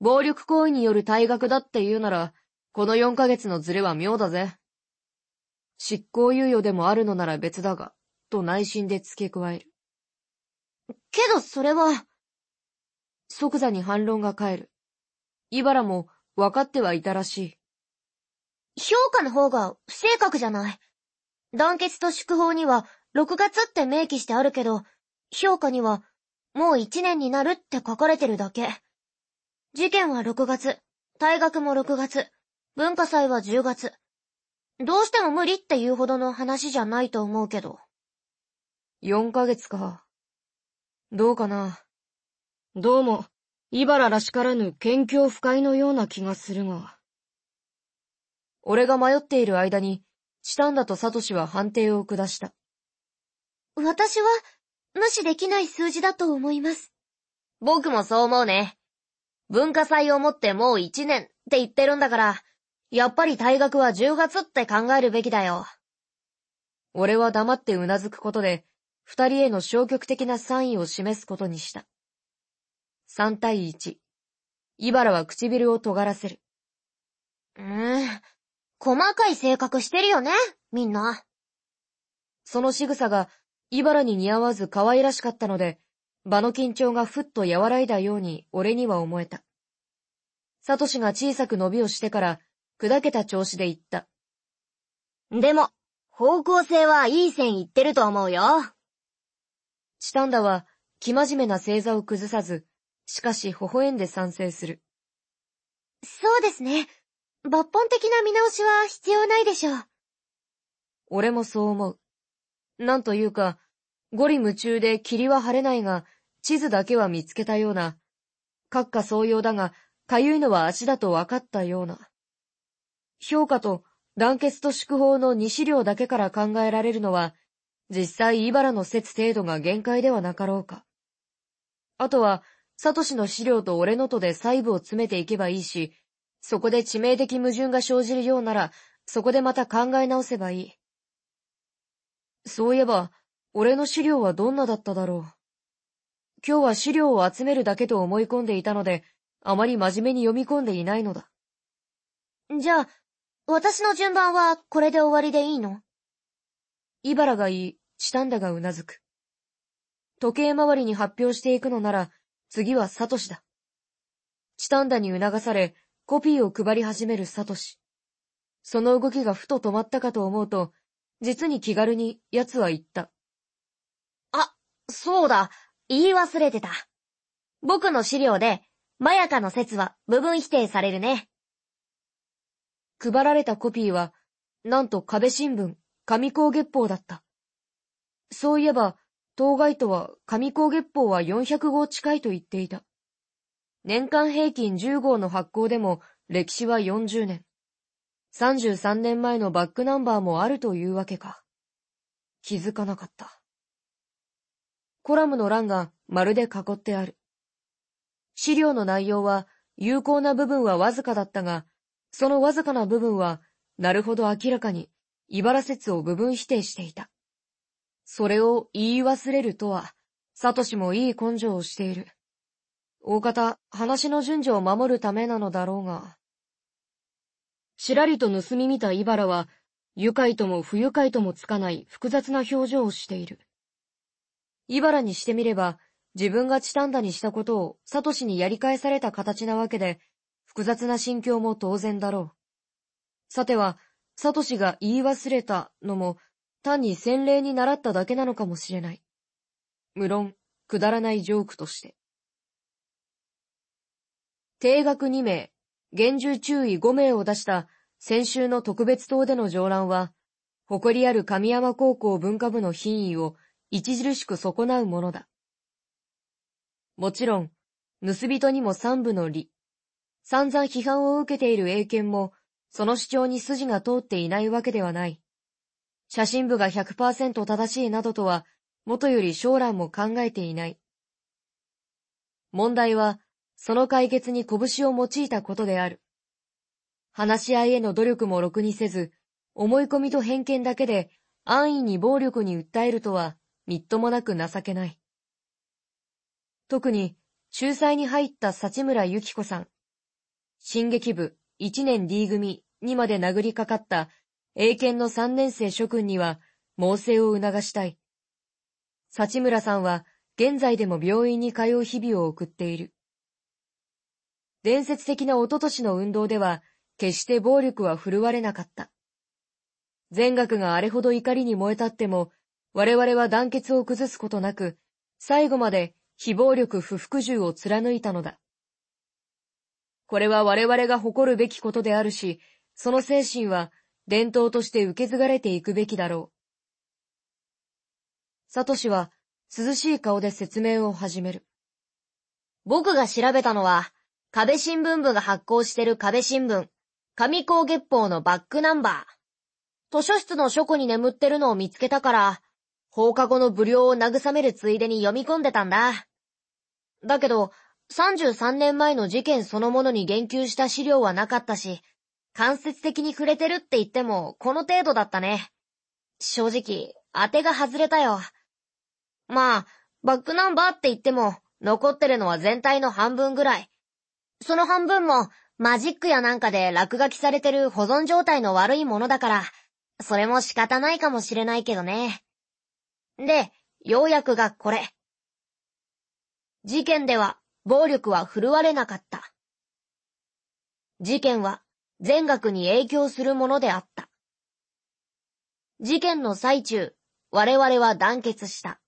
暴力行為による退学だって言うなら、この4ヶ月のズレは妙だぜ。執行猶予でもあるのなら別だが、と内心で付け加える。けどそれは、即座に反論が返る。イバラも分かってはいたらしい。評価の方が不正確じゃない。団結と祝報には6月って明記してあるけど、評価にはもう1年になるって書かれてるだけ。事件は6月、退学も6月、文化祭は10月。どうしても無理っていうほどの話じゃないと思うけど。4ヶ月か。どうかな。どうも、イバラらしからぬ謙虚不快のような気がするが。俺が迷っている間に、チタンダとサトシは判定を下した。私は、無視できない数字だと思います。僕もそう思うね。文化祭をもってもう1年って言ってるんだから、やっぱり退学は10月って考えるべきだよ。俺は黙ってうなずくことで、二人への消極的なサインを示すことにした。三対一。イバラは唇を尖らせる。うーん。細かい性格してるよね、みんな。その仕草が、イバラに似合わず可愛らしかったので、場の緊張がふっと和らいだように俺には思えた。サトシが小さく伸びをしてから、砕けた調子で言った。でも、方向性はいい線いってると思うよ。チタンダは、生真面目な星座を崩さず、しかし微笑んで賛成する。そうですね。抜本的な見直しは必要ないでしょう。俺もそう思う。なんというか、ゴリ夢中で霧は晴れないが、地図だけは見つけたような、閣下総用だが、かゆいのは足だと分かったような。評価と団結と祝報の二資料だけから考えられるのは、実際茨の説程度が限界ではなかろうか。あとは、サトシの資料と俺のとで細部を詰めていけばいいし、そこで致命的矛盾が生じるようなら、そこでまた考え直せばいい。そういえば、俺の資料はどんなだっただろう。今日は資料を集めるだけと思い込んでいたので、あまり真面目に読み込んでいないのだ。じゃあ、私の順番はこれで終わりでいいの？イバラが言い、チタンダがうなずく。時計回りに発表していくのなら、次はサトシだ。チタンダに促され、コピーを配り始めるサトシ。その動きがふと止まったかと思うと、実に気軽に奴は言った。そうだ、言い忘れてた。僕の資料で、まやかの説は部分否定されるね。配られたコピーは、なんと壁新聞、上高月報だった。そういえば、当該とは上高月報は400号近いと言っていた。年間平均10号の発行でも歴史は40年。33年前のバックナンバーもあるというわけか。気づかなかった。コラムの欄がまるで囲ってある。資料の内容は有効な部分はわずかだったが、そのわずかな部分は、なるほど明らかに、茨説を部分否定していた。それを言い忘れるとは、サトシもいい根性をしている。大方、話の順序を守るためなのだろうが。しらりと盗み見た茨は、愉快とも不愉快ともつかない複雑な表情をしている。茨にしてみれば、自分がチタンダにしたことをサトシにやり返された形なわけで、複雑な心境も当然だろう。さては、サトシが言い忘れたのも、単に洗礼に習っただけなのかもしれない。無論、くだらないジョークとして。定額2名、厳重注意5名を出した先週の特別党での上覧は、誇りある神山高校文化部の品位を著しく損なうものだ。もちろん、盗人にも三部の利、散々批判を受けている英検も、その主張に筋が通っていないわけではない。写真部が100%正しいなどとは、元より将来も考えていない。問題は、その解決に拳を用いたことである。話し合いへの努力もろくにせず、思い込みと偏見だけで安易に暴力に訴えるとは、みっともなく情けない。特に、仲裁に入った幸村由紀子さん、進撃部1年 D 組にまで殴りかかった英検の3年生諸君には猛省を促したい。幸村さんは現在でも病院に通う日々を送っている。伝説的な一昨年の運動では決して暴力は振るわれなかった。全学があれほど怒りに燃えたっても、我々は団結を崩すことなく、最後まで非暴力不服従を貫いたのだ。これは我々が誇るべきことであるし、その精神は伝統として受け継がれていくべきだろう。サトシは涼しい顔で説明を始める。僕が調べたのは、壁新聞部が発行してる壁新聞、上高月報のバックナンバー。図書室の書庫に眠ってるのを見つけたから、放課後の無料を慰めるついでに読み込んでたんだ。だけど、33年前の事件そのものに言及した資料はなかったし、間接的に触れてるって言っても、この程度だったね。正直、当てが外れたよ。まあ、バックナンバーって言っても、残ってるのは全体の半分ぐらい。その半分も、マジックやなんかで落書きされてる保存状態の悪いものだから、それも仕方ないかもしれないけどね。で、ようやくがこれ。事件では暴力は振るわれなかった。事件は全学に影響するものであった。事件の最中、我々は団結した。